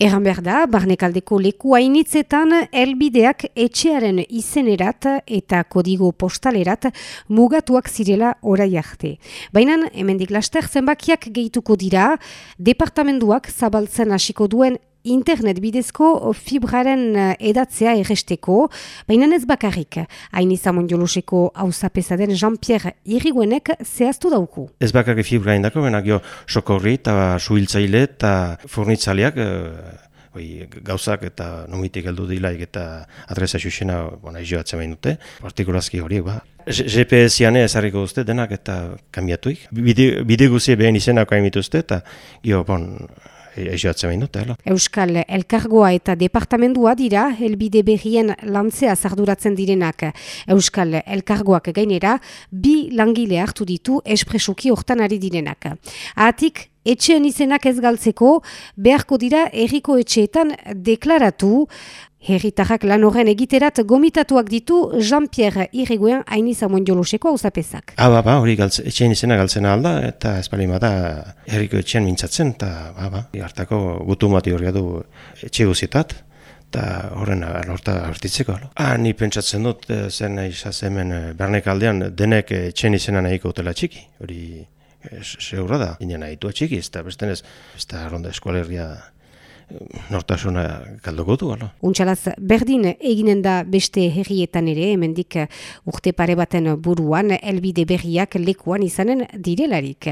Egan behar da, barnekaldeko leku hainitzetan elbideak etxearen izenerat eta kodigo postalerat mugatuak zirela orai arte. Baina, hemendik laster zenbakiak gehituko dira, departamenduak zabaltzen hasiko duen internet bidezko fibraren eh, edatzea erresteko, baina ez bakarrik. Hain izan mondioloseko den Jean-Pierre Iriguenek zehaztu dauku. Ez bakarrik fibra indako, baina gio sokorri eta suhiltzaile eta fornitzaleak eh, gauzak eta nomitik heldu dilaik eta adresa xuxena bona, izioatzen behin dute, partikulazki horiek ba. GPS-ian ezarriko duzte denak eta kambiatuik. Bide, bide guzie behen izenako haimituzte eta gio, bon, ejoatzen dut, Euskal Elkargoa eta Departamendua dira, helbide berrien lantzea zarduratzen direnak. Euskal Elkargoak gainera, bi langile hartu ditu espresuki hortan ari direnak. Atik, etxean izenak ez galtzeko, beharko dira erriko etxeetan deklaratu, Herritarrak lan horren egiterat gomitatuak ditu Jean-Pierre Iriguen hainiza mondioloseko hau zapezak. Ha, ba, ba, hori galtze, etxean izena galtzen alda, eta ez bali da herriko etxean mintzatzen, eta ba, ba, hartako gutu mati hori du etxe guzietat, eta horren horta hartitzeko. Ha, ni pentsatzen dut eh, zen izazemen eh, bernek aldean denek etxean izena nahiko hotela txiki, hori Seura da, inen nahitu txiki, ez da, beste ez, ez da, ronda eskualerria nortasuna kaldoko du, ala. Untxalaz, berdin eginen da beste herrietan ere, hemendik urte pare baten buruan, elbide berriak lekuan izanen direlarik.